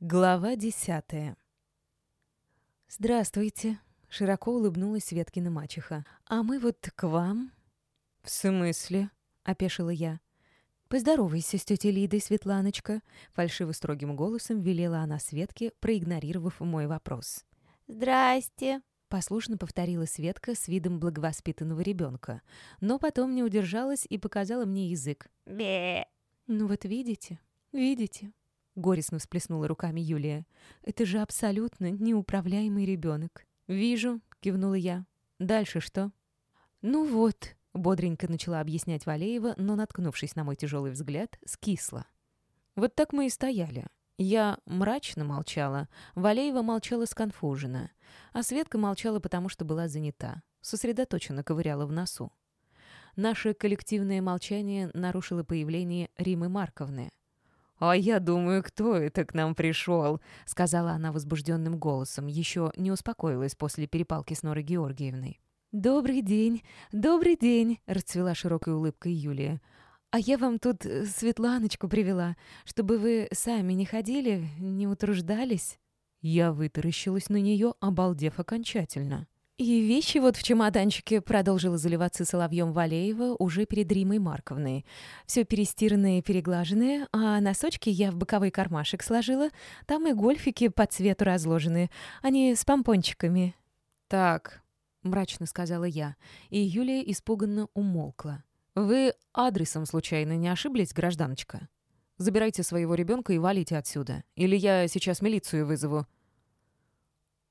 Глава десятая. «Здравствуйте», — широко улыбнулась Светкина мачеха. «А мы вот к вам». «В смысле?» — опешила я. «Поздоровайся с тетей Лидой, Светланочка», — фальшиво строгим голосом велела она Светке, проигнорировав мой вопрос. «Здрасте», — послушно повторила Светка с видом благовоспитанного ребенка, но потом не удержалась и показала мне язык. «Бе». «Ну вот видите, видите», Горестно всплеснула руками Юлия. «Это же абсолютно неуправляемый ребенок». «Вижу», — кивнула я. «Дальше что?» «Ну вот», — бодренько начала объяснять Валеева, но, наткнувшись на мой тяжелый взгляд, скисла. «Вот так мы и стояли. Я мрачно молчала, Валеева молчала сконфуженно, а Светка молчала, потому что была занята, сосредоточенно ковыряла в носу. Наше коллективное молчание нарушило появление Римы Марковны. «А я думаю, кто это к нам пришел?» — сказала она возбужденным голосом, еще не успокоилась после перепалки с Норой Георгиевной. «Добрый день, добрый день!» — расцвела широкой улыбкой Юлия. «А я вам тут э, Светланочку привела, чтобы вы сами не ходили, не утруждались». Я вытаращилась на нее, обалдев окончательно. «И вещи вот в чемоданчике», — продолжила заливаться соловьем Валеева уже перед Римой Марковной. «Все перестиранное и переглаженное, а носочки я в боковой кармашек сложила. Там и гольфики по цвету разложены. Они с помпончиками». «Так», — мрачно сказала я, и Юлия испуганно умолкла. «Вы адресом случайно не ошиблись, гражданочка? Забирайте своего ребенка и валите отсюда, или я сейчас милицию вызову».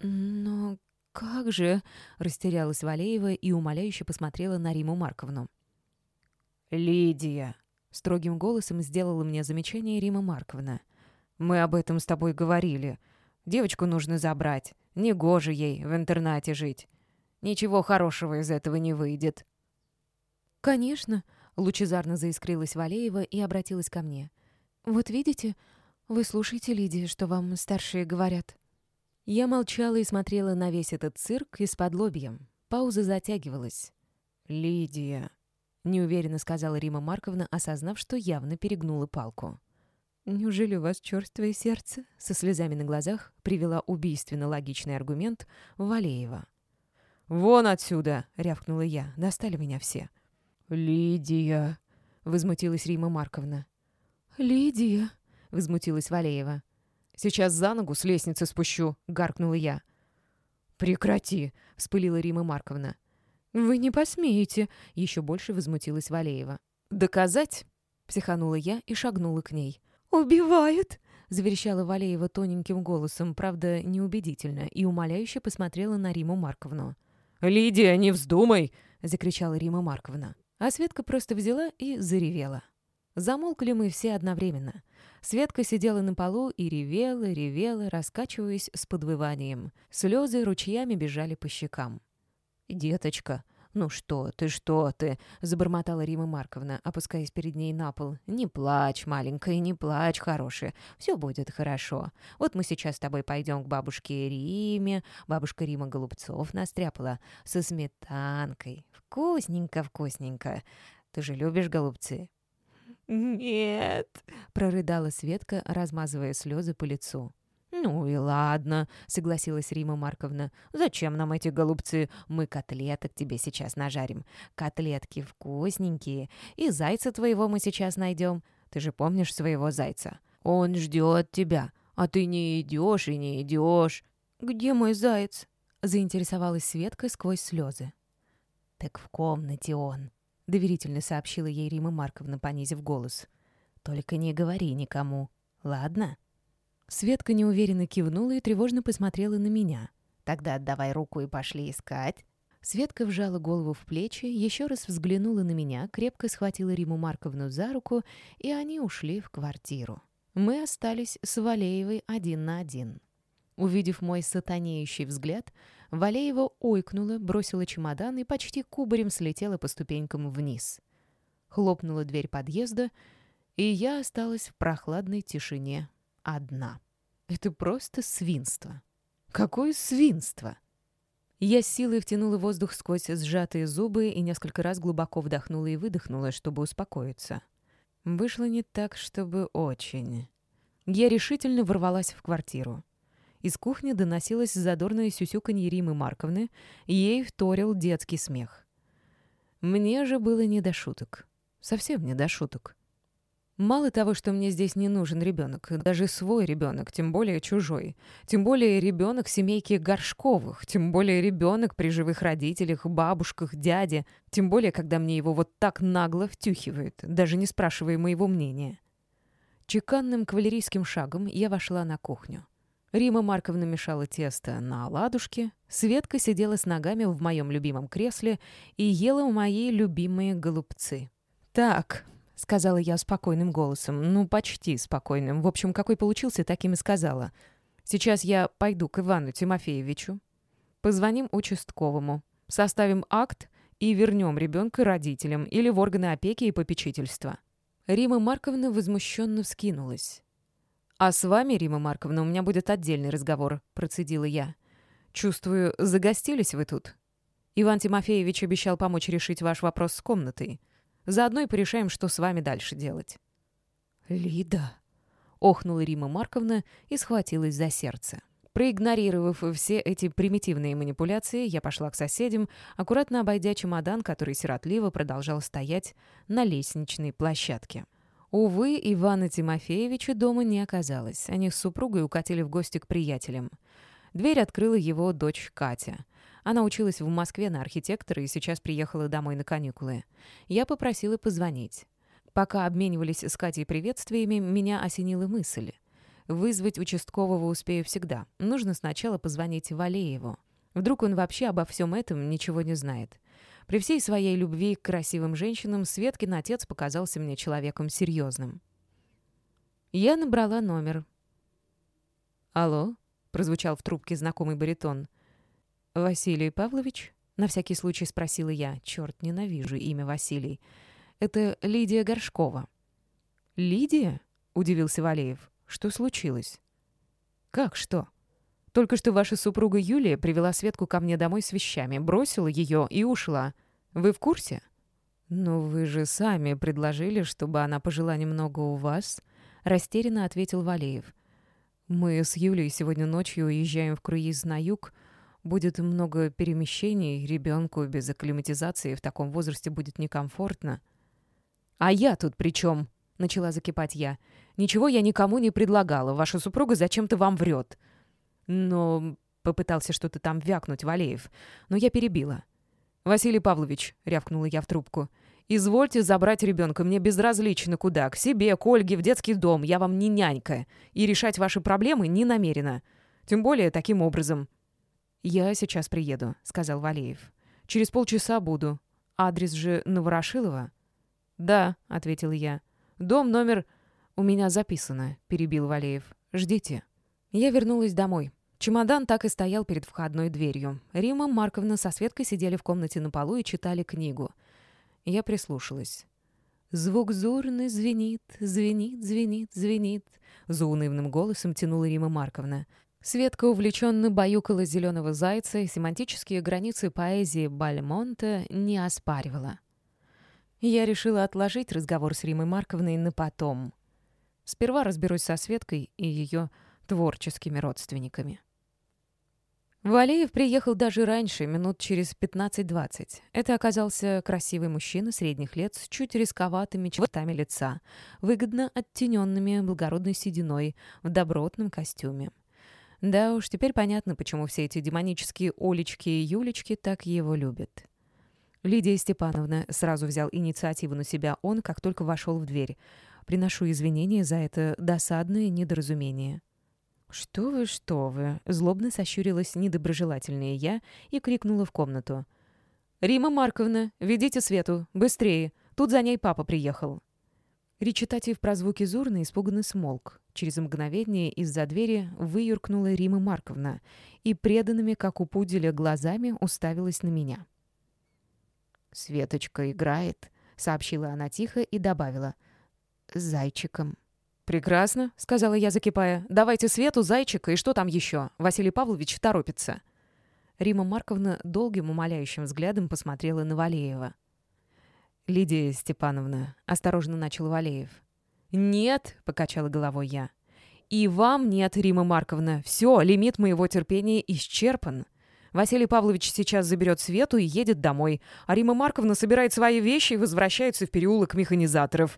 «Но «Как же?» — растерялась Валеева и умоляюще посмотрела на Риму Марковну. «Лидия!» — строгим голосом сделала мне замечание Рима Марковна. «Мы об этом с тобой говорили. Девочку нужно забрать. Негоже ей в интернате жить. Ничего хорошего из этого не выйдет». «Конечно», — лучезарно заискрилась Валеева и обратилась ко мне. «Вот видите, вы слушаете, Лидия, что вам старшие говорят». Я молчала и смотрела на весь этот цирк из-под лобьем. Пауза затягивалась. «Лидия», — неуверенно сказала Рима Марковна, осознав, что явно перегнула палку. «Неужели у вас черствое сердце?» — со слезами на глазах привела убийственно логичный аргумент Валеева. «Вон отсюда!» — рявкнула я. Достали меня все. «Лидия!» — возмутилась Рима Марковна. «Лидия!» — возмутилась Валеева. Сейчас за ногу с лестницы спущу», — гаркнула я. «Прекрати», — вспылила Рима Марковна. «Вы не посмеете», — еще больше возмутилась Валеева. «Доказать?» — психанула я и шагнула к ней. «Убивают!» — заверещала Валеева тоненьким голосом, правда, неубедительно, и умоляюще посмотрела на Риму Марковну. «Лидия, не вздумай!» — закричала Рима Марковна. А Светка просто взяла и заревела. Замолкли мы все одновременно. Светка сидела на полу и ревела, ревела, раскачиваясь с подвыванием. Слезы ручьями бежали по щекам. «Деточка, ну что ты, что ты?» — забормотала Рима Марковна, опускаясь перед ней на пол. «Не плачь, маленькая, не плачь, хорошая. Все будет хорошо. Вот мы сейчас с тобой пойдем к бабушке Риме. Бабушка Рима голубцов настряпала со сметанкой. Вкусненько, вкусненько. Ты же любишь голубцы?» «Нет», — прорыдала Светка, размазывая слезы по лицу. «Ну и ладно», — согласилась Рима Марковна. «Зачем нам эти голубцы? Мы котлеток тебе сейчас нажарим. Котлетки вкусненькие. И зайца твоего мы сейчас найдем. Ты же помнишь своего зайца? Он ждет тебя, а ты не идешь и не идешь». «Где мой заяц?» — заинтересовалась Светка сквозь слезы. «Так в комнате он», — доверительно сообщила ей Рима Марковна, понизив голос. «Только не говори никому, ладно?» Светка неуверенно кивнула и тревожно посмотрела на меня. «Тогда отдавай руку и пошли искать». Светка вжала голову в плечи, еще раз взглянула на меня, крепко схватила Риму Марковну за руку, и они ушли в квартиру. Мы остались с Валеевой один на один. Увидев мой сатанеющий взгляд, Валеева ойкнула, бросила чемодан и почти кубарем слетела по ступенькам вниз. Хлопнула дверь подъезда, и я осталась в прохладной тишине одна. Это просто свинство. Какое свинство! Я силой втянула воздух сквозь сжатые зубы и несколько раз глубоко вдохнула и выдохнула, чтобы успокоиться. Вышло не так, чтобы очень. Я решительно ворвалась в квартиру. Из кухни доносилось задорное сюсюканье Римы Марковны, ей вторил детский смех. Мне же было не до шуток. Совсем не до шуток. Мало того, что мне здесь не нужен ребенок, даже свой ребенок, тем более чужой, тем более ребенок семейки Горшковых, тем более ребенок при живых родителях, бабушках, дяде, тем более, когда мне его вот так нагло втюхивают, даже не спрашивая моего мнения. Чеканным кавалерийским шагом я вошла на кухню. Рима Марковна мешала тесто на оладушке, Светка сидела с ногами в моем любимом кресле и ела мои любимые голубцы. «Так», — сказала я спокойным голосом, ну, почти спокойным, в общем, какой получился, таким и сказала. «Сейчас я пойду к Ивану Тимофеевичу, позвоним участковому, составим акт и вернем ребенка родителям или в органы опеки и попечительства». Рима Марковна возмущенно вскинулась. «А с вами, Рима Марковна, у меня будет отдельный разговор», — процедила я. «Чувствую, загостились вы тут. Иван Тимофеевич обещал помочь решить ваш вопрос с комнатой. Заодно и порешаем, что с вами дальше делать». «Лида!» — охнула Рима Марковна и схватилась за сердце. Проигнорировав все эти примитивные манипуляции, я пошла к соседям, аккуратно обойдя чемодан, который сиротливо продолжал стоять на лестничной площадке. Увы, Ивана Тимофеевича дома не оказалось. Они с супругой укатили в гости к приятелям. Дверь открыла его дочь Катя. Она училась в Москве на архитектора и сейчас приехала домой на каникулы. Я попросила позвонить. Пока обменивались с Катей приветствиями, меня осенила мысль. Вызвать участкового успею всегда. Нужно сначала позвонить Валееву. Вдруг он вообще обо всем этом ничего не знает. При всей своей любви к красивым женщинам Светкин отец показался мне человеком серьезным. Я набрала номер. «Алло?» — прозвучал в трубке знакомый баритон. «Василий Павлович?» — на всякий случай спросила я. Черт, ненавижу имя Василий. «Это Лидия Горшкова». «Лидия?» — удивился Валеев. «Что случилось?» «Как что?» Только что ваша супруга Юлия привела Светку ко мне домой с вещами, бросила ее и ушла. Вы в курсе?» «Но вы же сами предложили, чтобы она пожила немного у вас», — растерянно ответил Валеев. «Мы с Юлей сегодня ночью уезжаем в круиз на юг. Будет много перемещений, ребенку без акклиматизации в таком возрасте будет некомфортно». «А я тут при чем?» — начала закипать я. «Ничего я никому не предлагала. Ваша супруга зачем-то вам врет». Но попытался что-то там вякнуть Валеев, но я перебила. «Василий Павлович», — рявкнула я в трубку, — «извольте забрать ребенка, мне безразлично куда, к себе, к Ольге, в детский дом, я вам не нянька, и решать ваши проблемы не намерена. Тем более таким образом». «Я сейчас приеду», — сказал Валеев. «Через полчаса буду. Адрес же Новорошилова?» «Да», — ответил я. «Дом номер...» «У меня записано», — перебил Валеев. «Ждите». Я вернулась домой. Чемодан так и стоял перед входной дверью. Рима Марковна со Светкой сидели в комнате на полу и читали книгу. Я прислушалась. «Звук зурный звенит, звенит, звенит, звенит», — заунывным голосом тянула Рима Марковна. Светка увлеченно баюкала зеленого зайца, и семантические границы поэзии Бальмонта не оспаривала. Я решила отложить разговор с Римой Марковной на потом. Сперва разберусь со Светкой и ее творческими родственниками. Валеев приехал даже раньше, минут через 15-20. Это оказался красивый мужчина средних лет с чуть рисковатыми чертами лица, выгодно оттененными благородной сединой, в добротном костюме. Да уж, теперь понятно, почему все эти демонические Олечки и Юлечки так его любят. Лидия Степановна сразу взял инициативу на себя он, как только вошел в дверь. Приношу извинения за это досадное недоразумение. «Что вы, что вы!» — злобно сощурилась недоброжелательная я и крикнула в комнату. «Рима Марковна, ведите Свету! Быстрее! Тут за ней папа приехал!» Речитатив про звуки Зурны испуганно смолк. Через мгновение из-за двери выюркнула Рима Марковна и преданными, как у пуделя, глазами уставилась на меня. «Светочка играет», — сообщила она тихо и добавила. «С зайчиком». «Прекрасно», — сказала я, закипая. «Давайте Свету, Зайчика и что там еще? Василий Павлович торопится». Рима Марковна долгим умоляющим взглядом посмотрела на Валеева. «Лидия Степановна», — осторожно начал Валеев. «Нет», — покачала головой я. «И вам нет, Рима Марковна. Все, лимит моего терпения исчерпан. Василий Павлович сейчас заберет Свету и едет домой, а Рима Марковна собирает свои вещи и возвращается в переулок механизаторов».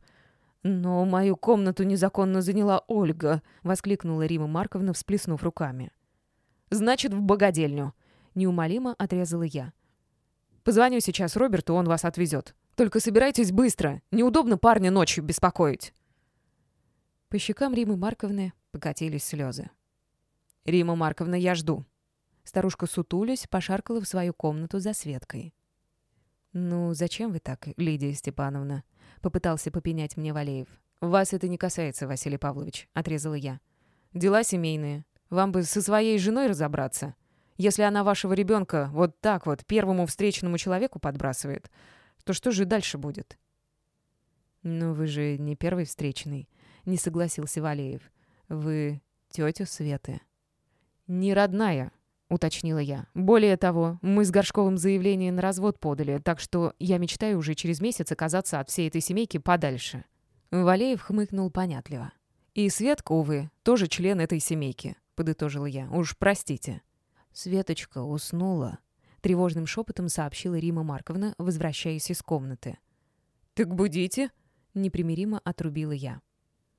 «Но мою комнату незаконно заняла Ольга», — воскликнула Рима Марковна, всплеснув руками. «Значит, в богадельню», — неумолимо отрезала я. «Позвоню сейчас Роберту, он вас отвезет. Только собирайтесь быстро, неудобно парня ночью беспокоить». По щекам Римы Марковны покатились слезы. «Рима Марковна, я жду». Старушка сутулясь пошаркала в свою комнату за Светкой. «Ну, зачем вы так, Лидия Степановна?» — попытался попенять мне Валеев. «Вас это не касается, Василий Павлович», — отрезала я. «Дела семейные. Вам бы со своей женой разобраться. Если она вашего ребенка вот так вот первому встреченному человеку подбрасывает, то что же дальше будет?» «Ну, вы же не первый встречный», — не согласился Валеев. «Вы тетя Светы». «Не родная», — уточнила я. «Более того, мы с Горшковым заявление на развод подали, так что я мечтаю уже через месяц оказаться от всей этой семейки подальше». Валеев хмыкнул понятливо. «И Светка, увы, тоже член этой семейки», — подытожила я. «Уж простите». Светочка уснула. Тревожным шепотом сообщила Рима Марковна, возвращаясь из комнаты. «Так будите?» — непримиримо отрубила я.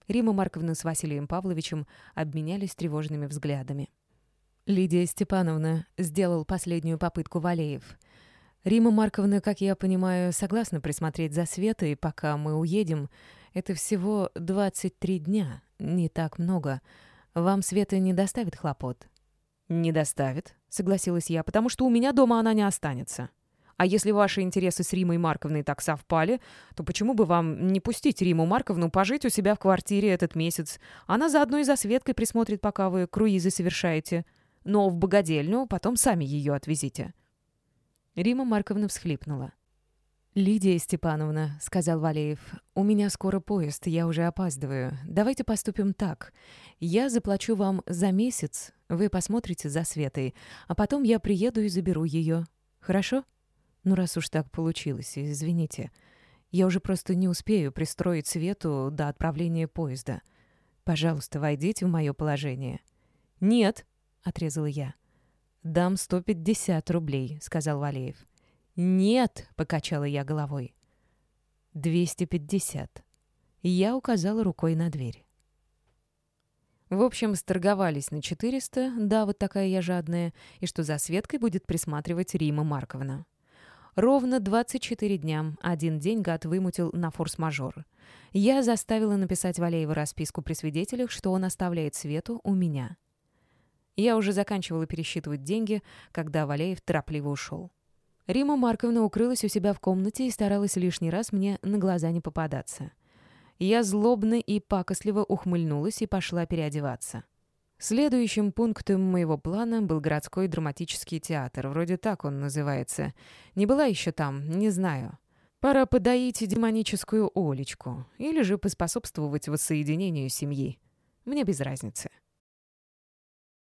Рима Марковна с Василием Павловичем обменялись тревожными взглядами. Лидия Степановна сделал последнюю попытку Валеев. Рима Марковна, как я понимаю, согласна присмотреть за Светой, пока мы уедем. Это всего 23 дня, не так много. Вам Света не доставит хлопот? «Не доставит», — согласилась я, «потому что у меня дома она не останется. А если ваши интересы с Римой Марковной так совпали, то почему бы вам не пустить Риму Марковну пожить у себя в квартире этот месяц? Она заодно и за Светкой присмотрит, пока вы круизы совершаете» но в богадельню потом сами ее отвезите». Рима Марковна всхлипнула. «Лидия Степановна», — сказал Валеев, — «у меня скоро поезд, я уже опаздываю. Давайте поступим так. Я заплачу вам за месяц, вы посмотрите за Светой, а потом я приеду и заберу ее. Хорошо? Ну, раз уж так получилось, извините. Я уже просто не успею пристроить Свету до отправления поезда. Пожалуйста, войдите в мое положение». «Нет», — отрезала я. «Дам сто пятьдесят рублей», — сказал Валеев. «Нет», — покачала я головой. «Двести пятьдесят». Я указала рукой на дверь. В общем, сторговались на четыреста, да, вот такая я жадная, и что за Светкой будет присматривать Рима Марковна. Ровно 24 дня один день гад вымутил на форс-мажор. Я заставила написать Валеева расписку при свидетелях, что он оставляет Свету у меня. Я уже заканчивала пересчитывать деньги, когда Валеев торопливо ушел. Рима Марковна укрылась у себя в комнате и старалась лишний раз мне на глаза не попадаться. Я злобно и пакостливо ухмыльнулась и пошла переодеваться. Следующим пунктом моего плана был городской драматический театр, вроде так он называется. Не была еще там, не знаю. Пора подоить демоническую Олечку или же поспособствовать воссоединению семьи. Мне без разницы.